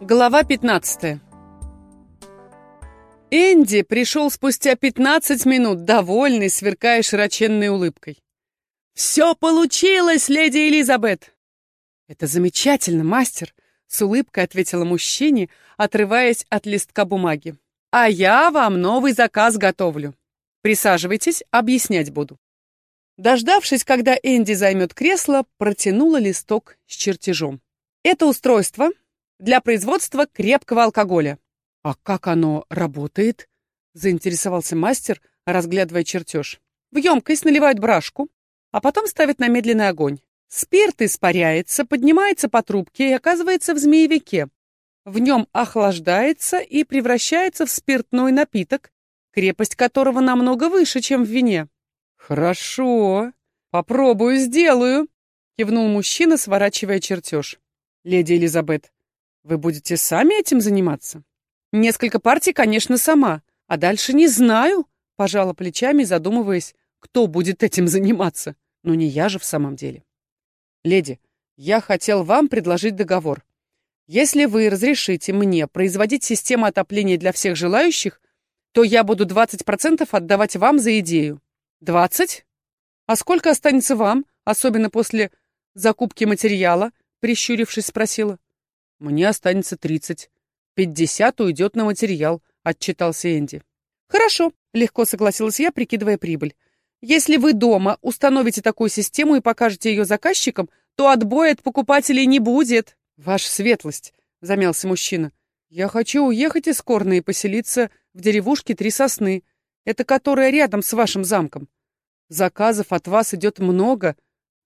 Глава 15 Энди пришел спустя 15 минут, довольный, сверкая широченной улыбкой. «Все получилось, леди Элизабет!» «Это замечательно, мастер!» — с улыбкой ответила мужчине, отрываясь от листка бумаги. «А я вам новый заказ готовлю. Присаживайтесь, объяснять буду». Дождавшись, когда Энди займет кресло, протянула листок с чертежом. «Это устройство для производства крепкого алкоголя». «А как оно работает?» — заинтересовался мастер, разглядывая чертеж. «В емкость наливают брашку, а потом ставят на медленный огонь. Спирт испаряется, поднимается по трубке и оказывается в змеевике. В нем охлаждается и превращается в спиртной напиток, крепость которого намного выше, чем в вине. «Хорошо, попробую, сделаю», — кивнул мужчина, сворачивая чертеж. «Леди Элизабет, вы будете сами этим заниматься?» «Несколько партий, конечно, сама, а дальше не знаю», — пожала плечами, задумываясь, кто будет этим заниматься. Но не я же в самом деле. «Леди, я хотел вам предложить договор. Если вы разрешите мне производить систему отопления для всех желающих, то я буду 20% отдавать вам за идею. 20? А сколько останется вам, особенно после закупки материала? Прищурившись, спросила. Мне останется 30. 50 уйдет на материал, отчитался Энди. Хорошо, легко согласилась я, прикидывая прибыль. Если вы дома установите такую систему и покажете ее заказчикам, то отбоя от покупателей не будет. Ваша светлость, замялся мужчина. Я хочу уехать из Корна и поселиться в деревушке Три Сосны. Это которая рядом с вашим замком. Заказов от вас идет много.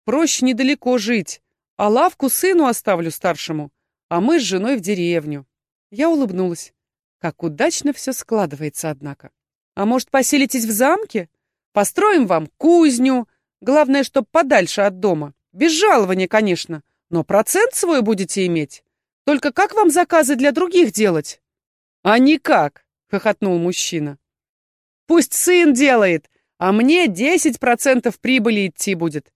Проще недалеко жить. А лавку сыну оставлю старшему, а мы с женой в деревню. Я улыбнулась. Как удачно все складывается, однако. А может, поселитесь в замке? Построим вам кузню. Главное, чтоб подальше от дома. Без жалования, конечно. Но процент свой будете иметь. Только как вам заказы для других делать? А никак, хохотнул мужчина. Пусть сын делает, а мне 10% прибыли идти будет.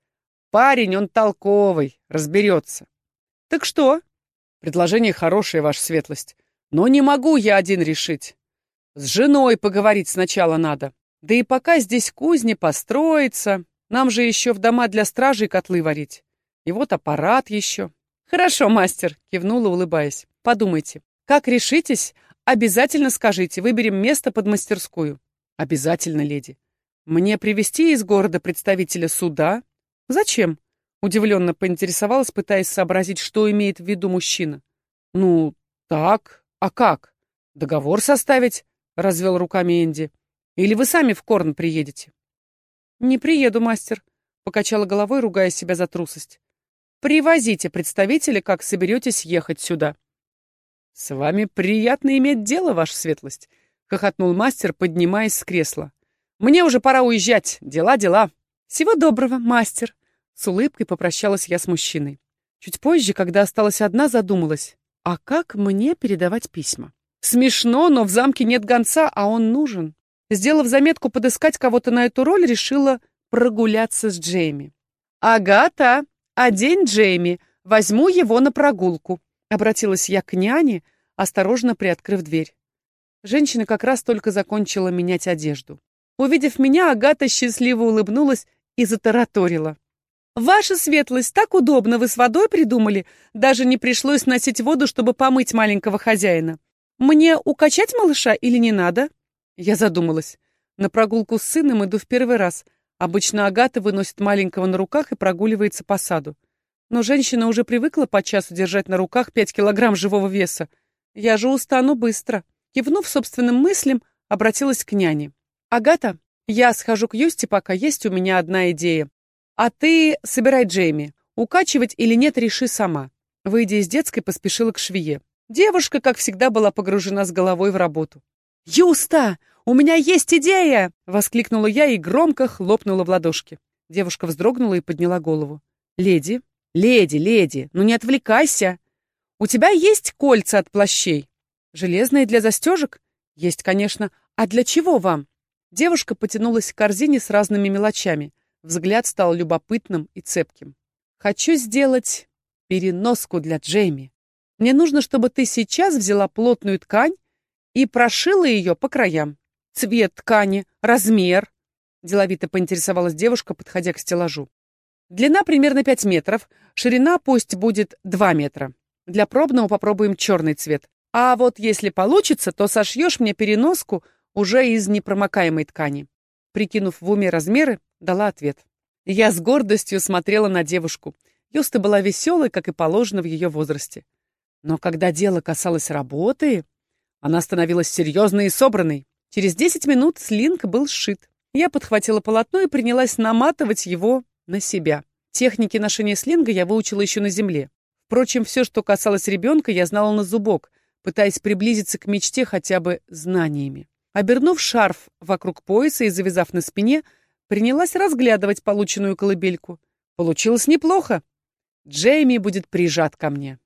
Парень, он толковый, разберется. Так что? Предложение хорошее, ваша светлость. Но не могу я один решить. С женой поговорить сначала надо. Да и пока здесь кузня построится, нам же еще в дома для стражей котлы варить. И вот аппарат еще. Хорошо, мастер, кивнула, улыбаясь. Подумайте. Как решитесь, обязательно скажите, выберем место под мастерскую. Обязательно, леди. Мне привести из города представителя суда? Зачем? Удивленно поинтересовалась, пытаясь сообразить, что имеет в виду мужчина. Ну, так, а как? Договор составить? Развел руками Энди. Или вы сами в Корн приедете? Не приеду, мастер, покачала головой, ругая себя за трусость. Привозите представителя, как соберетесь ехать сюда. С вами приятно иметь дело, ваша светлость, хохотнул мастер, поднимаясь с кресла. Мне уже пора уезжать. Дела, дела. Всего доброго, мастер. С улыбкой попрощалась я с мужчиной. Чуть позже, когда осталась одна, задумалась. А как мне передавать письма? Смешно, но в замке нет гонца, а он нужен. Сделав заметку подыскать кого-то на эту роль, решила прогуляться с Джейми. «Агата, одень Джейми, возьму его на прогулку», — обратилась я к няне, осторожно приоткрыв дверь. Женщина как раз только закончила менять одежду. Увидев меня, Агата счастливо улыбнулась и затараторила. «Ваша светлость, так удобно вы с водой придумали. Даже не пришлось носить воду, чтобы помыть маленького хозяина. Мне укачать малыша или не надо?» Я задумалась. На прогулку с сыном иду в первый раз. Обычно Агата выносит маленького на руках и прогуливается по саду. Но женщина уже привыкла по часу держать на руках пять килограмм живого веса. Я же устану быстро. Кивнув собственным мыслям, обратилась к няне. «Агата, я схожу к Юсти, пока есть у меня одна идея. А ты собирай Джейми. Укачивать или нет, реши сама». Выйдя из детской, поспешила к швее. Девушка, как всегда, была погружена с головой в работу. «Юста, у меня есть идея!» — воскликнула я и громко хлопнула в ладошки. Девушка вздрогнула и подняла голову. «Леди, леди, леди, ну не отвлекайся! У тебя есть кольца от плащей? Железные для застежек? Есть, конечно. А для чего вам?» Девушка потянулась к корзине с разными мелочами. Взгляд стал любопытным и цепким. «Хочу сделать переноску для Джейми». Мне нужно, чтобы ты сейчас взяла плотную ткань и прошила ее по краям. Цвет ткани, размер. Деловито поинтересовалась девушка, подходя к стеллажу. Длина примерно 5 метров, ширина пусть будет 2 метра. Для пробного попробуем черный цвет. А вот если получится, то сошьешь мне переноску уже из непромокаемой ткани. Прикинув в уме размеры, дала ответ. Я с гордостью смотрела на девушку. Юста была веселой, как и положено в ее возрасте. Но когда дело касалось работы, она становилась серьезной и собранной. Через 10 минут слинг был сшит. Я подхватила полотно и принялась наматывать его на себя. Техники ношения слинга я выучила еще на земле. Впрочем, все, что касалось ребенка, я знала на зубок, пытаясь приблизиться к мечте хотя бы знаниями. Обернув шарф вокруг пояса и завязав на спине, принялась разглядывать полученную колыбельку. Получилось неплохо. Джейми будет прижат ко мне.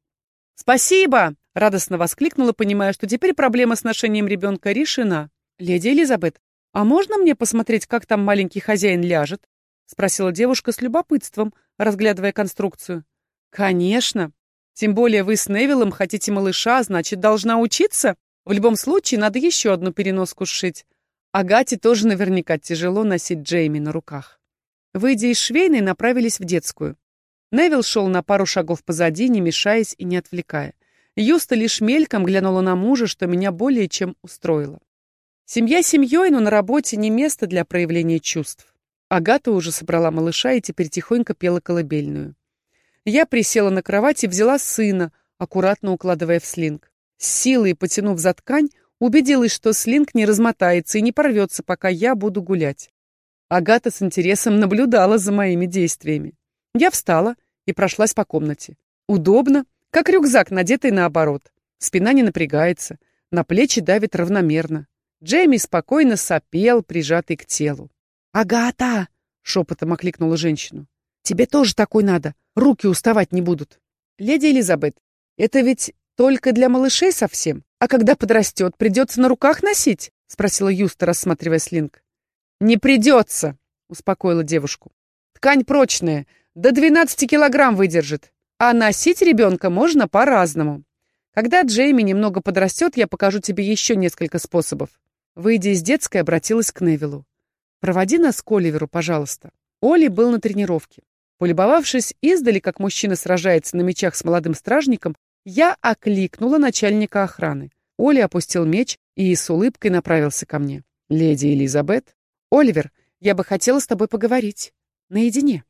«Спасибо!» — радостно воскликнула, понимая, что теперь проблема с ношением ребенка решена. «Леди Элизабет, а можно мне посмотреть, как там маленький хозяин ляжет?» — спросила девушка с любопытством, разглядывая конструкцию. «Конечно. Тем более вы с Невиллом хотите малыша, значит, должна учиться. В любом случае, надо еще одну переноску сшить. Агате тоже наверняка тяжело носить Джейми на руках. Выйдя из швейной, направились в детскую. Невил шел на пару шагов позади, не мешаясь и не отвлекая. Юста лишь мельком глянула на мужа, что меня более чем устроило. Семья семьей, но на работе не место для проявления чувств. Агата уже собрала малыша и теперь тихонько пела колыбельную. Я присела на кровать и взяла сына, аккуратно укладывая в слинг. Силой потянув за ткань, Убедилась, что слинг не размотается и не порвется, пока я буду гулять. Агата с интересом наблюдала за моими действиями. Я встала и прошлась по комнате. Удобно, как рюкзак, надетый наоборот. Спина не напрягается, на плечи давит равномерно. Джейми спокойно сопел, прижатый к телу. «Агата!» — шепотом окликнула женщину. «Тебе тоже такой надо. Руки уставать не будут». «Леди Элизабет, это ведь только для малышей совсем? А когда подрастет, придется на руках носить?» — спросила Юста, рассматривая слинг. «Не придется», — успокоила девушку. «Ткань прочная, до 12 килограмм выдержит, а носить ребенка можно по-разному. Когда Джейми немного подрастет, я покажу тебе еще несколько способов». Выйдя из детской, обратилась к Невилу. «Проводи нас к Оливеру, пожалуйста». Оли был на тренировке. Полюбовавшись издали, как мужчина сражается на мечах с молодым стражником, я окликнула начальника охраны. Оля опустил меч и с улыбкой направился ко мне. «Леди Элизабет?» «Оливер, я бы хотела с тобой поговорить. Наедине».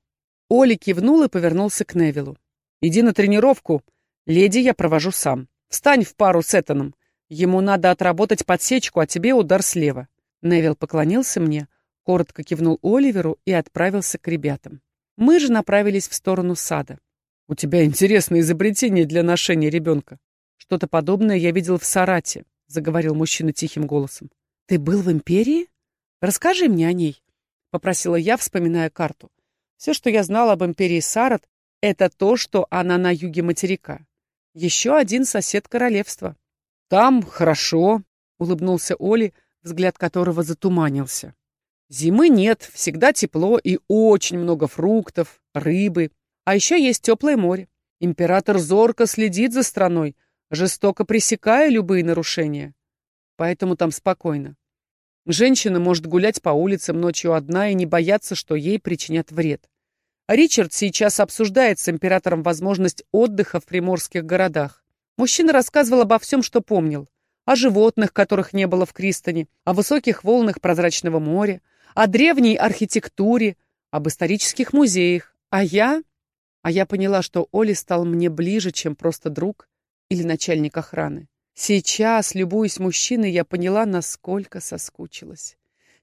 Оля кивнул и повернулся к Невилу. «Иди на тренировку. Леди я провожу сам. Встань в пару с Этаном. Ему надо отработать подсечку, а тебе удар слева». Невил поклонился мне, коротко кивнул Оливеру и отправился к ребятам. Мы же направились в сторону сада. «У тебя интересное изобретение для ношения ребенка. Что-то подобное я видел в Сарате», — заговорил мужчина тихим голосом. «Ты был в Империи? Расскажи мне о ней», — попросила я, вспоминая карту. Все, что я знала об Империи Сарат, это то, что она на юге материка. Еще один сосед королевства. «Там хорошо», — улыбнулся Оли, взгляд которого затуманился. «Зимы нет, всегда тепло и очень много фруктов, рыбы. А еще есть теплое море. Император зорко следит за страной, жестоко пресекая любые нарушения. Поэтому там спокойно. Женщина может гулять по улицам ночью одна и не бояться, что ей причинят вред. Ричард сейчас обсуждает с императором возможность отдыха в приморских городах. Мужчина рассказывал обо всем, что помнил. О животных, которых не было в Кристоне, о высоких волнах прозрачного моря, о древней архитектуре, об исторических музеях. А я... А я поняла, что Оли стал мне ближе, чем просто друг или начальник охраны. Сейчас, любуясь мужчиной, я поняла, насколько соскучилась.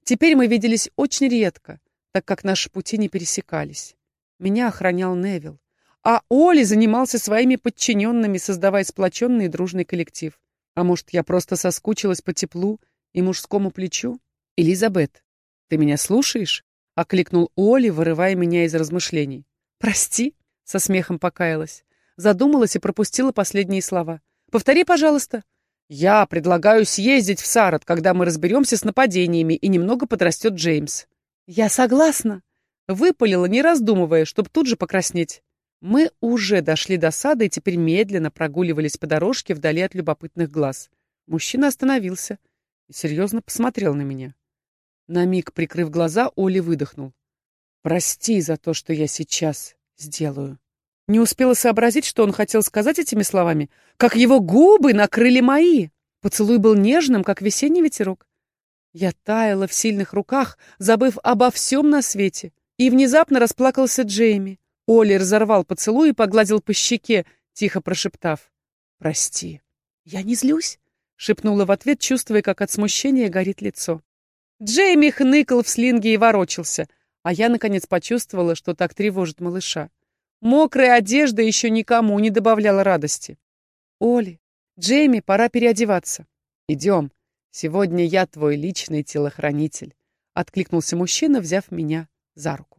Теперь мы виделись очень редко, так как наши пути не пересекались. Меня охранял Невил, а Оли занимался своими подчиненными, создавая сплоченный и дружный коллектив. А может, я просто соскучилась по теплу и мужскому плечу? Элизабет, ты меня слушаешь? — окликнул Оли, вырывая меня из размышлений. «Прости», со смехом покаялась. Задумалась и пропустила последние слова. «Повтори, пожалуйста». «Я предлагаю съездить в Сарат, когда мы разберемся с нападениями и немного подрастет Джеймс». «Я согласна», — выпалила, не раздумывая, чтобы тут же покраснеть. Мы уже дошли до сада и теперь медленно прогуливались по дорожке вдали от любопытных глаз. Мужчина остановился и серьезно посмотрел на меня. На миг, прикрыв глаза, Оли выдохнул. «Прости за то, что я сейчас сделаю». Не успела сообразить, что он хотел сказать этими словами, как его губы накрыли мои. Поцелуй был нежным, как весенний ветерок. Я таяла в сильных руках, забыв обо всем на свете. И внезапно расплакался Джейми. Оли разорвал поцелуй и погладил по щеке, тихо прошептав. «Прости». «Я не злюсь», — шепнула в ответ, чувствуя, как от смущения горит лицо. Джейми хныкал в слинге и ворочался, а я, наконец, почувствовала, что так тревожит малыша. Мокрая одежда еще никому не добавляла радости. «Оли, Джейми, пора переодеваться». «Идем. Сегодня я твой личный телохранитель», — откликнулся мужчина, взяв меня за руку.